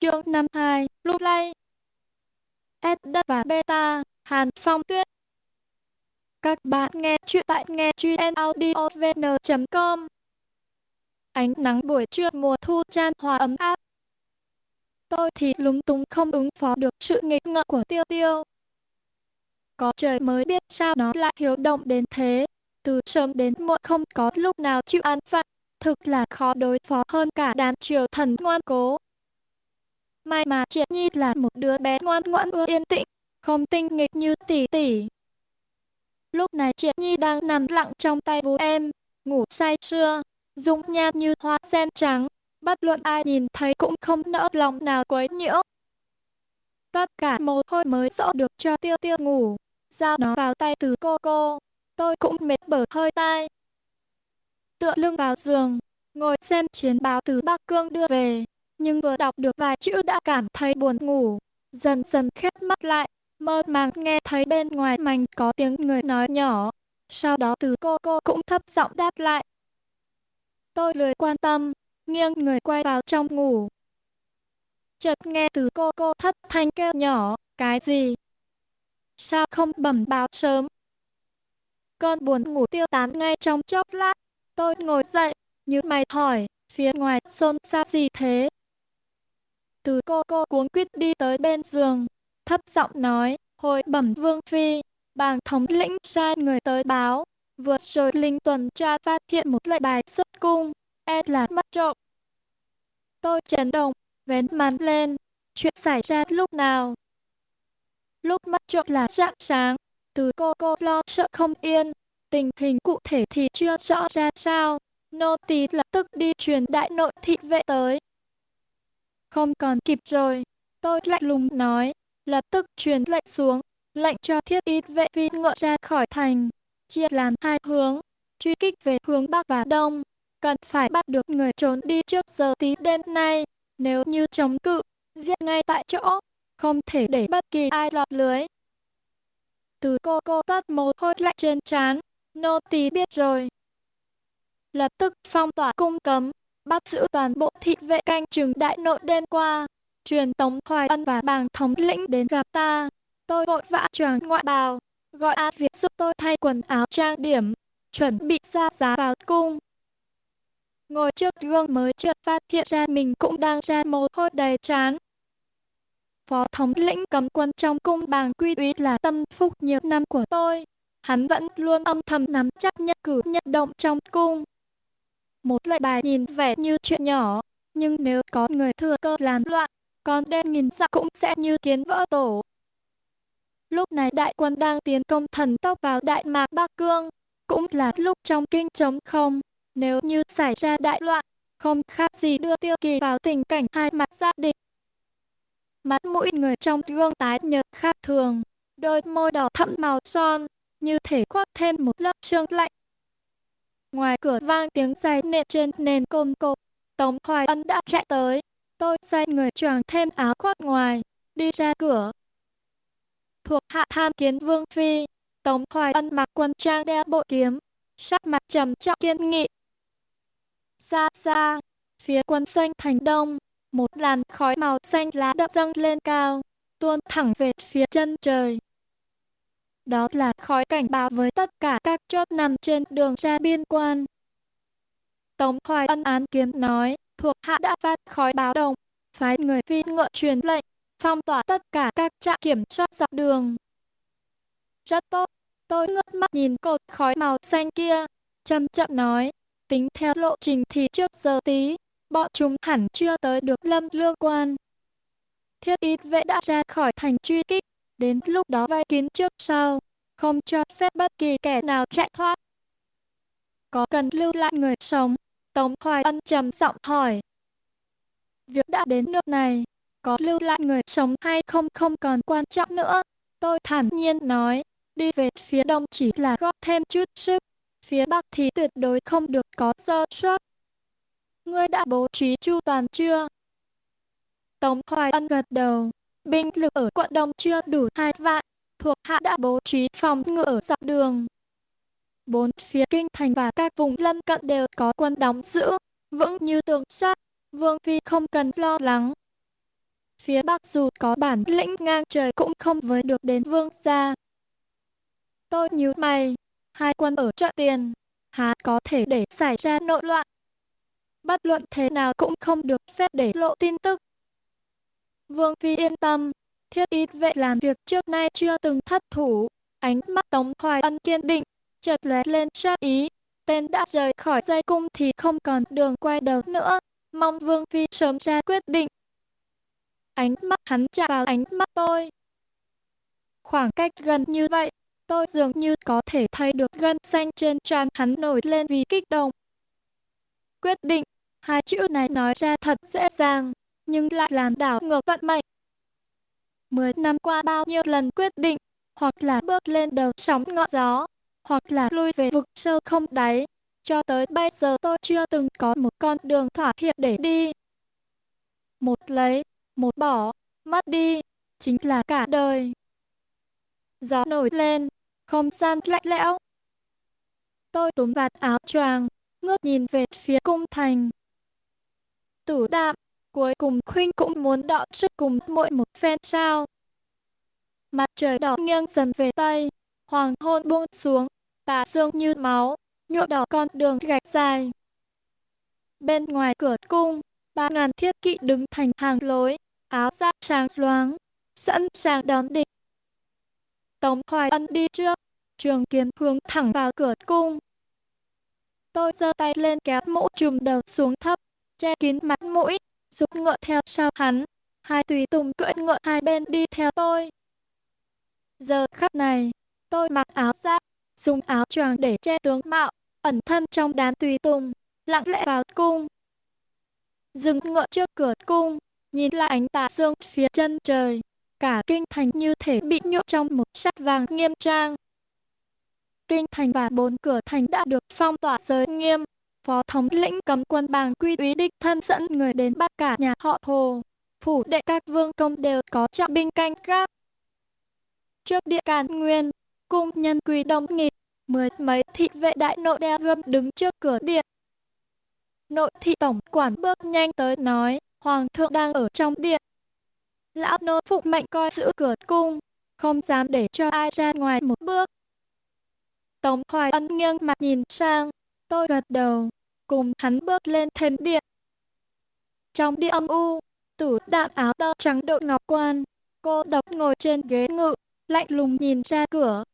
Chương 52, lúc lay. S đất và beta, Hàn Phong Tuyết. Các bạn nghe chuyện tại nghe chuyện audiovn.com Ánh nắng buổi trưa mùa thu chan hòa ấm áp. Tôi thì lúng túng không ứng phó được sự nghịch ngợm của tiêu tiêu. Có trời mới biết sao nó lại hiếu động đến thế. Từ sớm đến muộn không có lúc nào chịu ăn phận. Thực là khó đối phó hơn cả đám triều thần ngoan cố. May mà Triệt Nhi là một đứa bé ngoan ngoãn ưa yên tĩnh, không tinh nghịch như tỷ tỷ. Lúc này Triệt Nhi đang nằm lặng trong tay vú em, ngủ say sưa, dung nhan như hoa sen trắng, bất luận ai nhìn thấy cũng không nỡ lòng nào quấy nhiễu. Tất cả mồ hôi mới dỗ được cho tiêu tiêu ngủ, giao nó vào tay từ cô cô, tôi cũng mệt bở hơi tai. Tựa lưng vào giường, ngồi xem chiến báo từ Bắc Cương đưa về, nhưng vừa đọc được vài chữ đã cảm thấy buồn ngủ, dần dần khép mắt lại, mơ màng nghe thấy bên ngoài mảnh có tiếng người nói nhỏ. Sau đó từ cô cô cũng thấp giọng đáp lại. Tôi lười quan tâm, nghiêng người quay vào trong ngủ. Chợt nghe từ cô cô thất thanh kêu nhỏ, cái gì? Sao không bẩm báo sớm? Con buồn ngủ tiêu tán ngay trong chốc lát. Tôi ngồi dậy, như mày hỏi, phía ngoài xôn xao gì thế? Từ cô cô cuống quýt đi tới bên giường, thấp giọng nói, hồi bẩm vương phi, bàng thống lĩnh sai người tới báo, vừa rồi linh tuần tra phát hiện một lệnh bài xuất cung, e là mất trộm. Tôi chấn động, vén màn lên, chuyện xảy ra lúc nào? Lúc mất trộm là rạng sáng, từ cô cô lo sợ không yên, tình hình cụ thể thì chưa rõ ra sao. Nô tỳ lập tức đi truyền đại nội thị vệ tới, không còn kịp rồi. Tôi lạnh lùng nói, lập tức truyền lệnh xuống, lệnh cho thiết ít vệ phi ngựa ra khỏi thành, chia làm hai hướng, truy kích về hướng Bắc và Đông. Cần phải bắt được người trốn đi trước giờ tí đêm nay, nếu như chống cự, giết ngay tại chỗ, không thể để bất kỳ ai lọt lưới. Từ cô cô tắt mồ hôi lạnh trên trán, nô tỳ biết rồi. Lập tức phong tỏa cung cấm, bắt giữ toàn bộ thị vệ canh chừng đại nội đêm qua. Truyền Tống Hoài Ân và bàng thống lĩnh đến gặp ta. Tôi vội vã choàng ngoại bào, gọi A Việt giúp tôi thay quần áo trang điểm, chuẩn bị ra giá vào cung. Ngồi trước gương mới chợt phát hiện ra mình cũng đang ra mồ hôi đầy trán. Phó thống lĩnh cầm quân trong cung bàng quy úy là tâm phúc nhiều năm của tôi. Hắn vẫn luôn âm thầm nắm chắc nhất cử nhất động trong cung. Một lệnh bài nhìn vẻ như chuyện nhỏ, nhưng nếu có người thừa cơ làm loạn, con đen nghìn dặm cũng sẽ như kiến vỡ tổ. Lúc này đại quân đang tiến công thần tốc vào Đại Mạc Bắc Cương, cũng là lúc trong kinh trống không. Nếu như xảy ra đại loạn, không khác gì đưa tiêu kỳ vào tình cảnh hai mặt gia đình. Mắt mũi người trong gương tái nhợt khác thường, đôi môi đỏ thẫm màu son, như thể khoác thêm một lớp sương lạnh. Ngoài cửa vang tiếng giày nện trên nền côn cộp. Tống Hoài Ân đã chạy tới. Tôi xoay người choàng thêm áo khoác ngoài, đi ra cửa. Thuộc hạ tham kiến Vương Phi, Tống Hoài Ân mặc quân trang đeo bộ kiếm, sắc mặt trầm trọng kiên nghị. Xa xa, phía quân xanh thành đông, một làn khói màu xanh lá đậm dâng lên cao, tuôn thẳng về phía chân trời. Đó là khói cảnh báo với tất cả các chốt nằm trên đường ra biên quan. Tống Hoài Ân án kiếm nói, thuộc hạ đã phát khói báo động, phái người phi ngựa truyền lệnh, phong tỏa tất cả các trạm kiểm soát dọc đường. Rất tốt, tôi ngước mắt nhìn cột khói màu xanh kia, chậm chậm nói, tính theo lộ trình thì trước giờ tí, bọn chúng hẳn chưa tới được lâm lương quan. Thiết ít vệ đã ra khỏi thành truy kích, Đến lúc đó vây kín trước sau, không cho phép bất kỳ kẻ nào chạy thoát. Có cần lưu lại người sống? Tống Hoài Ân trầm giọng hỏi. Việc đã đến nước này, có lưu lại người sống hay không không còn quan trọng nữa. Tôi thản nhiên nói, đi về phía đông chỉ là góp thêm chút sức, phía bắc thì tuyệt đối không được có sơ suất. Ngươi đã bố trí chu toàn chưa? Tống Hoài Ân gật đầu, binh lực ở quận Đông chưa đủ hai vạn, thuộc hạ đã bố trí phòng ngự ở dọc đường. Bốn phía kinh thành và các vùng lân cận đều có quân đóng giữ, vững như tường sắt, Vương Phi không cần lo lắng. phía Bắc dù có bản lĩnh ngang trời cũng không với được đến vương gia. Tôi nhíu mày, hai quân ở trận tiền, há có thể để xảy ra nội loạn. Bất luận thế nào cũng không được phép để lộ tin tức. Vương Phi yên tâm, thiết ít vệ làm việc trước nay chưa từng thất thủ. Ánh mắt Tống Hoài Ân kiên định, chợt lóe lên sát ý. Tên đã rời khỏi dây cung thì không còn đường quay đầu nữa. Mong Vương Phi sớm ra quyết định. Ánh mắt hắn chạm vào ánh mắt tôi. Khoảng cách gần như vậy, tôi dường như có thể thấy được gân xanh trên trán hắn nổi lên vì kích động. Quyết định, hai chữ này nói ra thật dễ dàng, nhưng lại làm đảo ngược vận mệnh. Mười năm qua bao nhiêu lần quyết định, hoặc là bước lên đầu sóng ngọn gió, hoặc là lui về vực sâu không đáy. Cho tới bây giờ tôi chưa từng có một con đường thỏa hiệp để đi. Một lấy, một bỏ, mất đi, chính là cả đời. Gió nổi lên, không gian lạnh lẽo. Tôi túm vạt áo choàng, ngước nhìn về phía cung thành. Tủ đạm, cuối cùng khuynh cũng muốn đọ sức cùng mỗi một phen sao. Mặt trời đỏ nghiêng dần về Tây, hoàng hôn buông xuống, tà sương như máu, nhuộm đỏ con đường gạch dài. Bên ngoài cửa cung, ba ngàn thiết kỵ đứng thành hàng lối, áo giáp sáng loáng, sẵn sàng đón địch. Tống Hoài Ân đi trước, trường kiếm hướng thẳng vào cửa cung. Tôi giơ tay lên kéo mũ trùm đầu xuống thấp, che kín mặt mũi, giúp ngựa theo sau hắn. Hai tùy tùng cưỡi ngựa hai bên đi theo tôi. Giờ khắc này, tôi mặc áo giáp, dùng áo choàng để che tướng mạo, ẩn thân trong đám tùy tùng, lặng lẽ vào cung. Dừng ngựa trước cửa cung, nhìn lại ánh tà dương phía chân trời, cả kinh thành như thể bị nhốt trong một sắc vàng nghiêm trang. Kinh thành và bốn cửa thành đã được phong tỏa giới nghiêm, phó thống lĩnh cầm quân bàng quy úy đích thân dẫn người đến bắt cả nhà họ Hồ. Phủ đệ các vương công đều có trọng binh canh gác. Trước địa càn nguyên, cung nhân quý đông nghịt, mười mấy thị vệ đại nội đeo gươm đứng trước cửa điện. Nội thị tổng quản bước nhanh tới nói, hoàng thượng đang ở trong điện. Lão nô phụ mệnh coi giữ cửa cung, không dám để cho ai ra ngoài một bước. Tống Hoài Ân nghiêng mặt nhìn sang, tôi gật đầu, cùng hắn bước lên thềm điện. Trong địa âm u, tử đạm áo tơ trắng đội ngọc quan, cô độc ngồi trên ghế ngự, lạnh lùng nhìn ra cửa.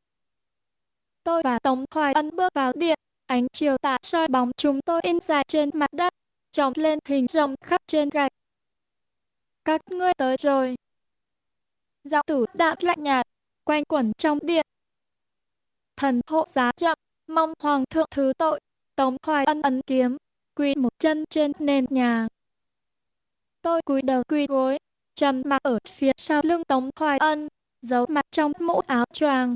Tôi và Tống Hoài Ân bước vào điện, ánh chiều tà soi bóng chúng tôi in dài trên mặt đất, trồng lên hình rồng khắp trên gạch. Các ngươi tới rồi. Giọng tử đạm lạnh nhạt, quanh quẩn trong điện. Thần hộ giá chậm, mong hoàng thượng thứ tội, Tống Hoài Ân ấn kiếm, quỳ một chân trên nền nhà. Tôi cúi đầu quỳ gối, trầm mặc ở phía sau lưng Tống Hoài Ân, giấu mặt trong mũ áo choàng.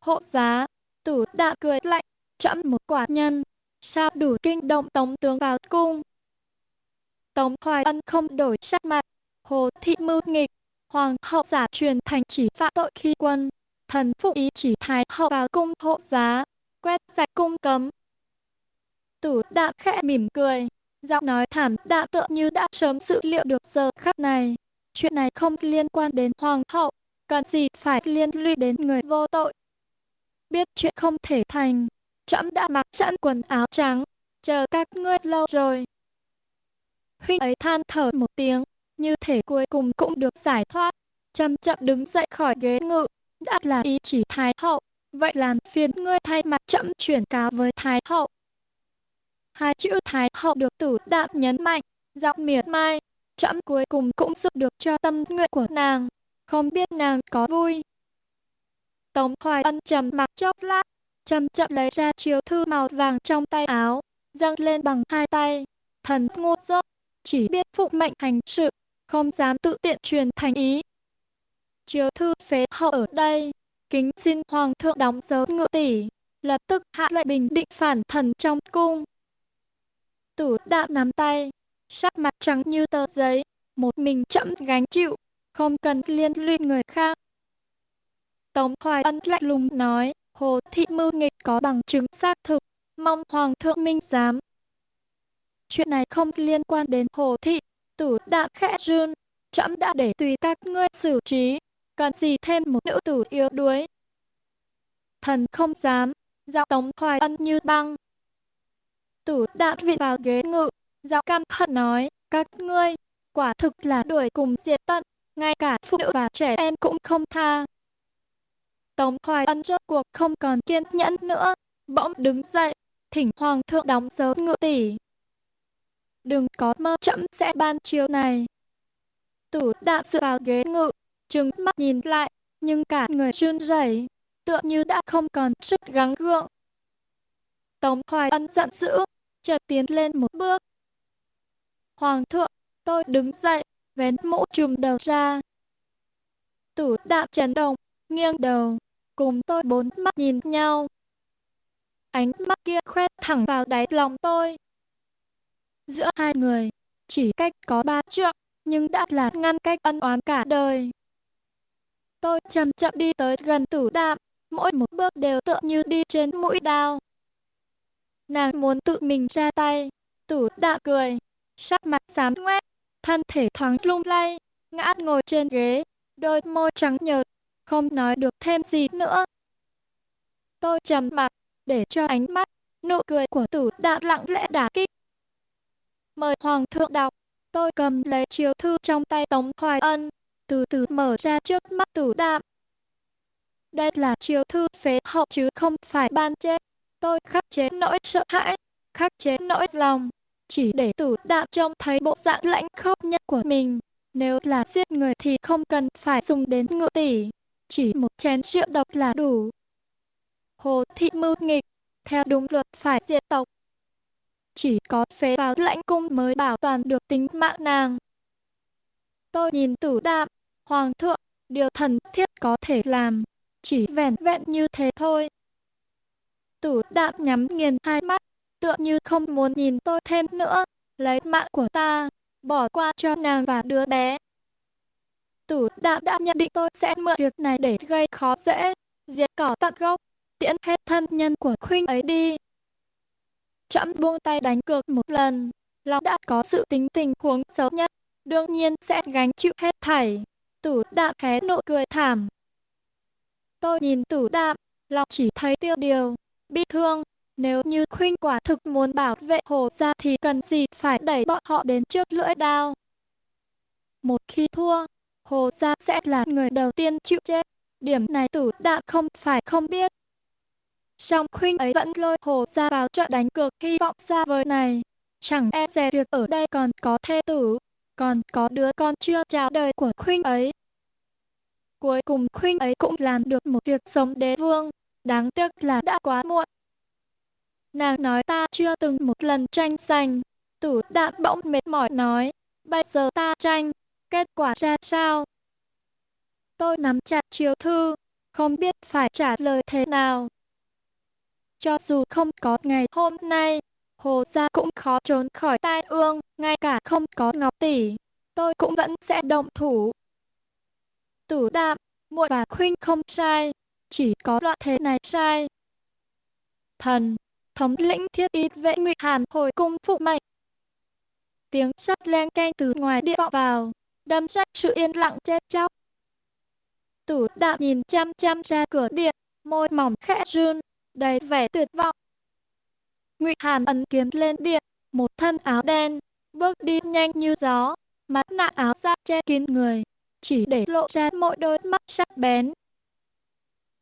Hộ giá, tử đạm cười lạnh, chậm một quả nhân, sao đủ kinh động Tống tướng vào cung. Tống Hoài Ân không đổi sắc mặt, hồ thị mưu nghịch, hoàng hậu giả truyền thành chỉ phạm tội khi quân, thần phụ ý chỉ thái hậu vào cung hộ giá, quét sạch cung cấm. Tử đạm khẽ mỉm cười, giọng nói thản, đạm tựa như đã sớm dự liệu được giờ khắc này. Chuyện này không liên quan đến hoàng hậu, cần gì phải liên lụy đến người vô tội. Biết chuyện không thể thành, trẫm đã mặc sẵn quần áo trắng, chờ các ngươi lâu rồi. Huynh ấy than thở một tiếng, như thể cuối cùng cũng được giải thoát, chậm chậm đứng dậy khỏi ghế ngự, đã là ý chỉ Thái Hậu, vậy làm phiền ngươi thay mặt chậm chuyển cáo với Thái Hậu. Hai chữ Thái Hậu được tử đạm nhấn mạnh, giọng miệt mai, trẫm cuối cùng cũng giúp được cho tâm nguyện của nàng, không biết nàng có vui. Tống Hoài Ân trầm mặc chốc lát, chậm chậm lấy ra chiếu thư màu vàng trong tay áo, dâng lên bằng hai tay, thần ngu dốt, chỉ biết phụ mệnh hành sự, không dám tự tiện truyền thành ý. Chiếu thư phế hậu ở đây, kính xin hoàng thượng đóng dấu ngự tỷ, lập tức hạ lệnh bình định phản thần trong cung. Tử đã nắm tay, sắc mặt trắng như tờ giấy, một mình chậm gánh chịu, không cần liên lụy người khác. Tống Hoài Ân lạnh lùng nói, Hồ Thị Mưu Nghịch có bằng chứng xác thực, mong Hoàng thượng minh giám. Chuyện này không liên quan đến Hồ Thị, tử đã khẽ run, trẫm đã để tùy các ngươi xử trí, cần gì thêm một nữ tử yếu đuối. Thần không dám, giọng Tống Hoài Ân như băng. Tử đã vị vào ghế ngự, giọng căm hận nói, các ngươi, quả thực là đuổi cùng diệt tận, ngay cả phụ nữ và trẻ em cũng không tha. Tống Hoài Ân rốt cuộc không còn kiên nhẫn nữa, bỗng đứng dậy, thỉnh Hoàng thượng đóng dấu ngự tỷ. Đừng có mơ chậm sẽ ban chiếu này. Tử đạn dựa vào ghế ngự, trừng mắt nhìn lại, nhưng cả người run rẩy, tựa như đã không còn sức gắng gượng. Tống Hoài Ân giận dữ, chợt tiến lên một bước. Hoàng thượng, tôi đứng dậy, vén mũ trùm đầu ra. Tủ đạm chấn động, nghiêng đầu, cùng tôi bốn mắt nhìn nhau. Ánh mắt kia khoét thẳng vào đáy lòng tôi. Giữa hai người, chỉ cách có ba trượng, nhưng đã là ngăn cách ân oán cả đời. Tôi chậm chậm đi tới gần tủ đạm, mỗi một bước đều tựa như đi trên mũi đao. Nàng muốn tự mình ra tay, tử đạm cười, sắc mặt xám ngoét, thân thể thoáng lung lay, ngã ngồi trên ghế, đôi môi trắng nhợt, không nói được thêm gì nữa. Tôi trầm mặt, để cho ánh mắt, nụ cười của tử đạm lặng lẽ đả kích. Mời Hoàng thượng đọc, tôi cầm lấy chiếu thư trong tay Tống Hoài Ân, từ từ mở ra trước mắt tử đạm. Đây là chiếu thư phế hậu chứ không phải ban chết. Tôi khắc chế nỗi sợ hãi, khắc chế nỗi lòng, chỉ để tử đạm trông thấy bộ dạng lãnh khốc nhất của mình. Nếu là giết người thì không cần phải dùng đến ngự tỷ, chỉ một chén rượu độc là đủ. Hồ thị mưu nghịch, theo đúng luật phải diệt tộc. Chỉ có phế vào lãnh cung mới bảo toàn được tính mạng nàng. Tôi nhìn tử đạm, hoàng thượng, điều thần thiết có thể làm, chỉ vẻn vẹn như thế thôi. Tử đạm nhắm nghiền hai mắt, tựa như không muốn nhìn tôi thêm nữa, lấy mạng của ta, bỏ qua cho nàng và đứa bé. Tử đạm đã nhận định tôi sẽ mượn việc này để gây khó dễ, diệt cỏ tận gốc, tiễn hết thân nhân của khuynh ấy đi. Trẫm buông tay đánh cược một lần, lòng đã có sự tính tình huống xấu nhất, đương nhiên sẽ gánh chịu hết thảy. Tử đạm hé nụ cười thảm. Tôi nhìn tử đạm, lòng chỉ thấy tiêu điều, bi thương. Nếu như khuynh quả thực muốn bảo vệ hồ gia thì cần gì phải đẩy bọn họ đến trước lưỡi đao. Một khi thua, hồ gia sẽ là người đầu tiên chịu chết. Điểm này tử đạm không phải không biết. Song khuynh ấy vẫn lôi hồ gia vào trận đánh cược hy vọng xa vời này. Chẳng e dè việc ở đây còn có thê tử, còn có đứa con chưa chào đời của khuynh ấy. Cuối cùng khuynh ấy cũng làm được một việc sống đế vương, đáng tiếc là đã quá muộn. Nàng nói ta chưa từng một lần tranh giành, tử đạn bỗng mệt mỏi nói, bây giờ ta tranh, kết quả ra sao? Tôi nắm chặt chiếu thư, không biết phải trả lời thế nào. Cho dù không có ngày hôm nay, Hồ Gia cũng khó trốn khỏi tai ương, ngay cả không có Ngọc Tỷ, tôi cũng vẫn sẽ động thủ. Tử đạm, muội và khuynh không sai, chỉ có loại thế này sai. Thần, thống lĩnh thiết ít vệ ngụy hàn hồi cung phụ mệnh. Tiếng sắt len canh từ ngoài điện vọng vào, đâm rách sự yên lặng chết chóc. Tủ đạo nhìn chăm chăm ra cửa điện, môi mỏng khẽ run, đầy vẻ tuyệt vọng. Ngụy Hàn ấn kiếm lên điện, một thân áo đen, bước đi nhanh như gió, mặt nạ áo da che kín người, chỉ để lộ ra mỗi đôi mắt sắc bén.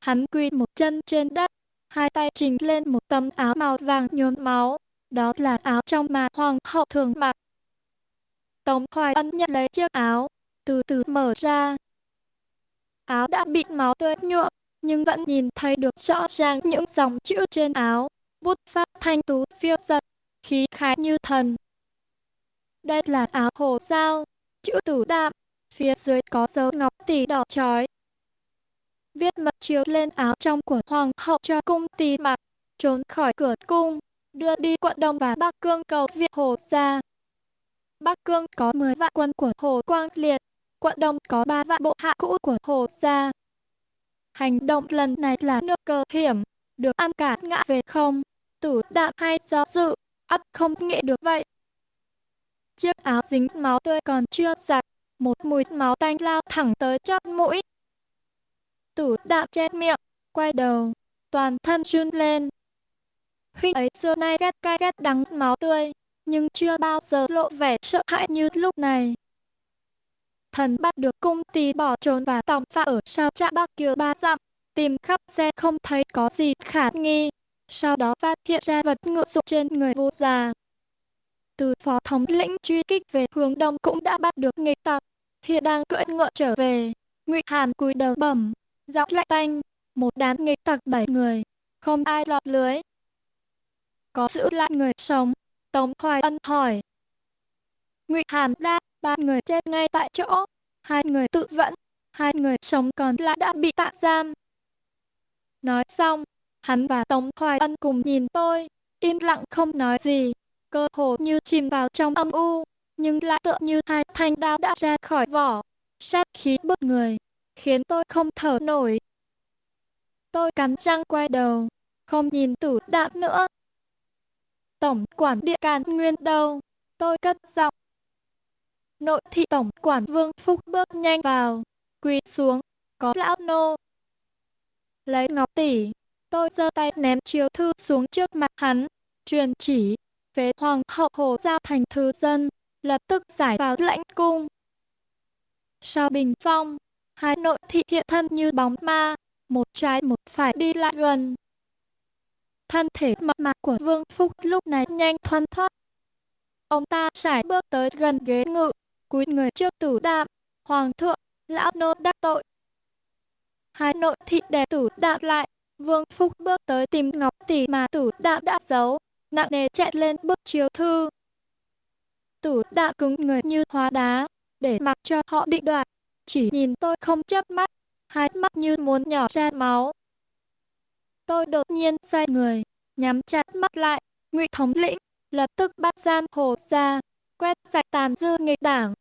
Hắn quỳ một chân trên đất, hai tay trình lên một tấm áo màu vàng nhuốm máu, đó là áo trong mà hoàng hậu thường mặc. Tống Hoài Ân nhận lấy chiếc áo, từ từ mở ra. Áo đã bị máu tươi nhuộm, nhưng vẫn nhìn thấy được rõ ràng những dòng chữ trên áo, bút pháp thanh tú phiêu giật, khí khái như thần. Đây là áo hồ sao, chữ tử đạm, phía dưới có dấu ngọc tỷ đỏ trói. Viết mật chiếu lên áo trong của hoàng hậu cho cung tỳ mặc, trốn khỏi cửa cung, đưa đi quận Đông và Bắc Cương cầu viện hồ gia. Bắc Cương có 10 vạn quân của Hồ Quang Liệt, quận Đông có 3 vạn bộ hạ cũ của Hồ gia. Hành động lần này là nước cơ hiểm, được ăn cả ngã về không, tử đạm hay do dự, ắt không nghĩ được vậy. Chiếc áo dính máu tươi còn chưa giặt, một mùi máu tanh lao thẳng tới chót mũi. Tử đạm che miệng, quay đầu, toàn thân run lên. Huynh ấy xưa nay ghét cay ghét đắng máu tươi, nhưng chưa bao giờ lộ vẻ sợ hãi như lúc này. Thần bắt được cung tì bỏ trốn và tòng phạ ở sau trạm Bắc Kiều ba dặm, tìm khắp xe không thấy có gì khả nghi. Sau đó phát hiện ra vật ngựa dụng trên người vô già. Từ phó thống lĩnh truy kích về hướng đông cũng đã bắt được nghịch tặc, hiện đang cưỡi ngựa trở về. Ngụy Hàn cúi đầu bẩm, giọng lạnh tanh, một đám nghịch tặc bảy người, không ai lọt lưới. Có giữ lại người sống, Tống Hoài Ân hỏi. Ngụy Hàn đáp, ba người chết ngay tại chỗ, hai người tự vẫn, hai người sống còn lại đã bị tạ giam. Nói xong, hắn và Tống Hoài Ân cùng nhìn tôi, im lặng không nói gì, cơ hồ như chìm vào trong âm u, nhưng lại tựa như hai thanh đao đã ra khỏi vỏ, sát khí bức người, khiến tôi không thở nổi. Tôi cắn răng quay đầu, không nhìn tủ đạm nữa. Tổng quản địa càn nguyên đâu? Tôi cất giọng. Nội thị tổng quản Vương Phúc bước nhanh vào, quỳ xuống, có lão nô. Lấy ngọc tỷ, tôi giơ tay ném chiếu thư xuống trước mặt hắn, truyền chỉ, phế hoàng hậu hồ giao thành thứ dân, lập tức giải vào lãnh cung. Sau bình phong, hai nội thị hiện thân như bóng ma, một trái một phải đi lại gần. Thân thể mập mạp của Vương Phúc lúc này nhanh thoăn thoát. Ông ta sải bước tới gần ghế ngự, cúi người trước tử đạm, hoàng thượng, lão nô đắc tội. Hai nội thị đè tử đạm lại, Vương Phúc bước tới tìm ngọc tỷ mà tử đạm đã giấu, nặng nề chạy lên bước chiếu thư. Tử đạm cứng người như hóa đá, để mặc cho họ định đoạt, chỉ nhìn tôi không chớp mắt, hai mắt như muốn nhỏ ra máu. Tôi đột nhiên xoay người, nhắm chặt mắt lại, ngụy thống lĩnh, lập tức bắt gian hồ ra, quét sạch tàn dư nghịch đảng.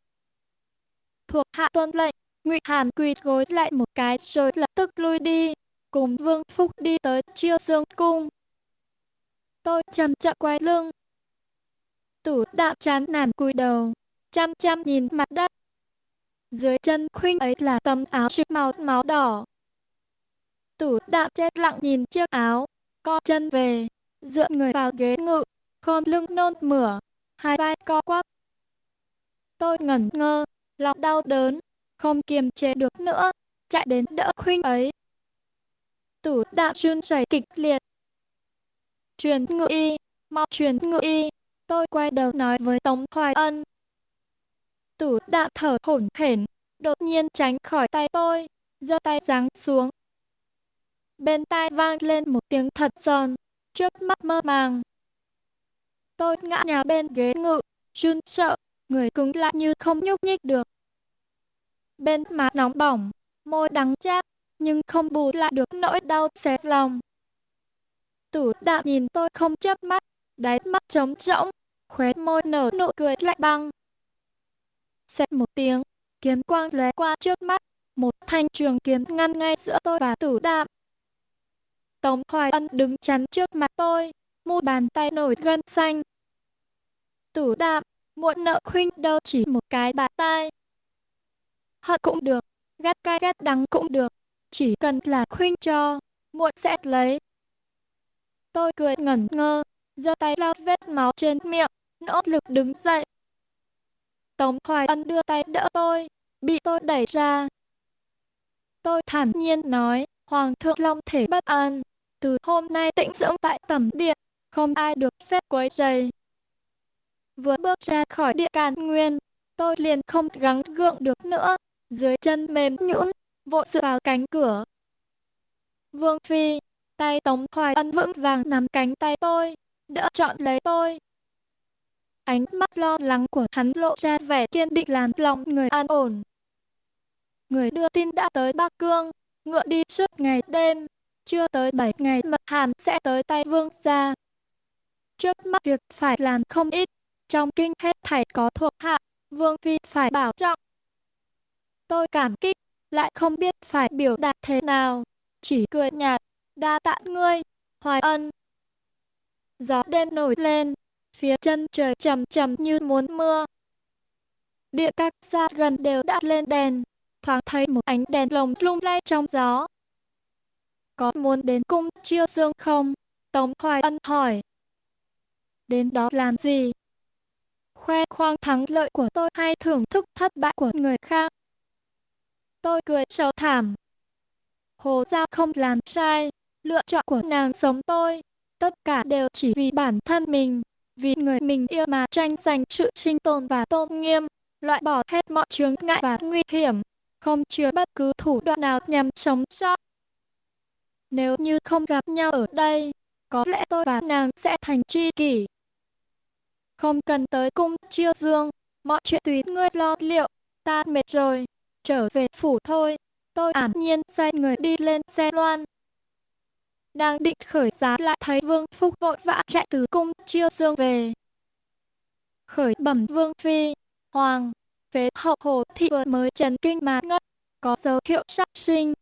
Thuộc hạ tuân lệnh, ngụy hàn quỳ gối lại một cái rồi lập tức lui đi, cùng vương phúc đi tới chiêu dương cung. Tôi chậm chậm quay lưng. tủ đạo chán nản cúi đầu, chăm chăm nhìn mặt đất. Dưới chân khuynh ấy là tấm áo trực màu máu đỏ. Tủ đạm chết lặng nhìn chiếc áo, co chân về, dựa người vào ghế ngự, khom lưng nôn mửa, hai vai co quắp. Tôi ngẩn ngơ, lòng đau đớn, không kiềm chế được nữa, chạy đến đỡ khuynh ấy. Tủ đạm run rẩy kịch liệt. Truyền ngự y, mau truyền ngự y, tôi quay đầu nói với Tống Hoài Ân. Tử đã thở hổn hển, đột nhiên tránh khỏi tay tôi, giơ tay giáng xuống. Bên tai vang lên một tiếng thật giòn, trước mắt mơ màng. Tôi ngã nhào bên ghế ngự, run sợ, người cứng lại như không nhúc nhích được. Bên má nóng bỏng, môi đắng chát, nhưng không bù lại được nỗi đau xé lòng. Tử đạo nhìn tôi không chớp mắt, đáy mắt trống rỗng, khóe môi nở nụ cười lạnh băng. Xẹt một tiếng, kiếm quang lóe qua trước mắt, một thanh trường kiếm ngăn ngay giữa tôi và tử đạm. Tống Hoài Ân đứng chắn trước mặt tôi, mu bàn tay nổi gân xanh. Tử đạm, muộn nợ khuynh đâu chỉ một cái bàn tay. Hận cũng được, ghét cay ghét đắng cũng được, chỉ cần là khuynh cho, muộn sẽ lấy. Tôi cười ngẩn ngơ, giơ tay lau vết máu trên miệng, nỗ lực đứng dậy. Tống Hoài Ân đưa tay đỡ tôi, bị tôi đẩy ra. Tôi thản nhiên nói, Hoàng thượng Long thể bất an, từ hôm nay tĩnh dưỡng tại tẩm điện, không ai được phép quấy rầy. Vừa bước ra khỏi địa càn nguyên, tôi liền không gắng gượng được nữa, dưới chân mềm nhũn, vội dựa vào cánh cửa. Vương Phi, tay Tống Hoài Ân vững vàng nắm cánh tay tôi, đỡ chọn lấy tôi. Ánh mắt lo lắng của hắn lộ ra vẻ kiên định làm lòng người an ổn. Người đưa tin đã tới Bắc Cương, ngựa đi suốt ngày đêm, chưa tới 7 ngày mật hàm sẽ tới tay vương gia. Trước mắt việc phải làm không ít, trong kinh hết thảy có thuộc hạ, vương phi phải bảo trọng. Tôi cảm kích, lại không biết phải biểu đạt thế nào, chỉ cười nhạt, đa tạ ngươi, hoài ân. Gió đêm nổi lên, phía chân trời trầm trầm như muốn mưa. Địa các xa gần đều đã lên đèn, thoáng thấy một ánh đèn lồng lung lay trong gió. Có muốn đến cung chiêu dương không? Tống Hoài Ân hỏi. Đến đó làm gì? Khoe khoang thắng lợi của tôi hay thưởng thức thất bại của người khác? Tôi cười sầu thảm. Hồ Giao không làm sai, lựa chọn của nàng sống tôi. Tất cả đều chỉ vì bản thân mình, vì người mình yêu mà tranh giành sự sinh tồn và tôn nghiêm, loại bỏ hết mọi chướng ngại và nguy hiểm, không chứa bất cứ thủ đoạn nào nhằm sống sót. Nếu như không gặp nhau ở đây, có lẽ tôi và nàng sẽ thành tri kỷ. Không cần tới cung chiêu dương, mọi chuyện tùy ngươi lo liệu, ta mệt rồi, trở về phủ thôi. Tôi ảm nhiên sai người đi lên xe loan. Đang định khởi giá lại thấy Vương Phúc vội vã chạy từ cung chiêu dương về. Khởi bẩm Vương Phi, Hoàng, phế hậu hồ thị vừa mới trần kinh mà ngất, có dấu hiệu sắp sinh,